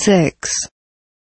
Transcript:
six.